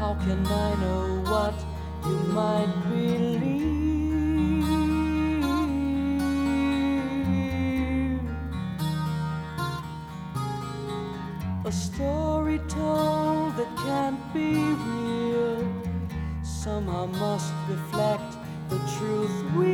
how can I know what you might believe? A story told that can't be real somehow must reflect the truth we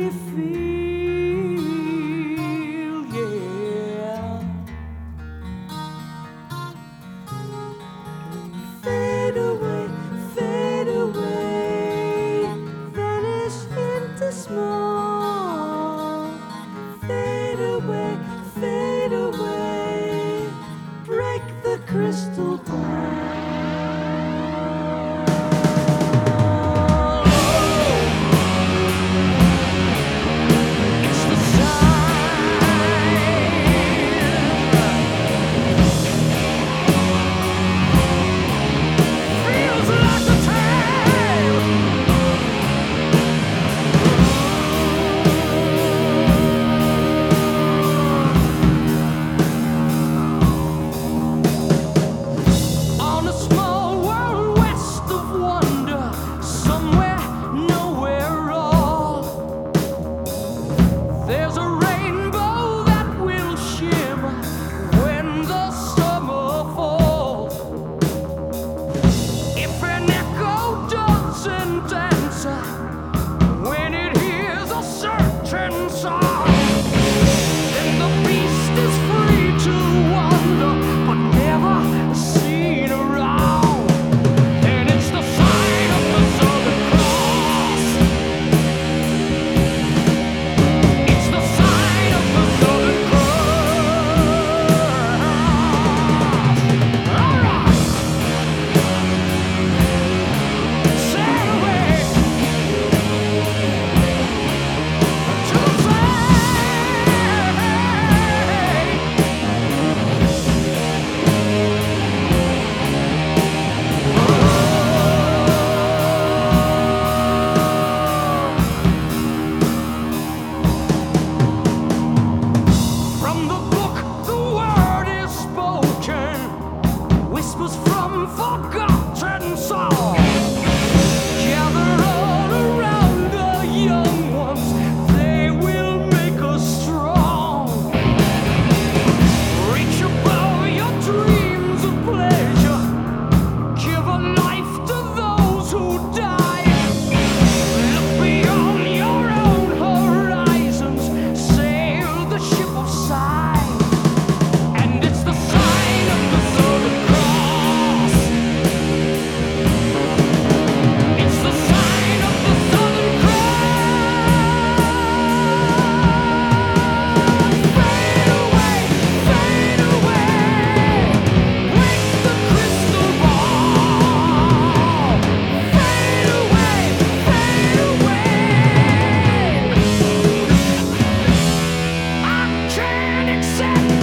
shit.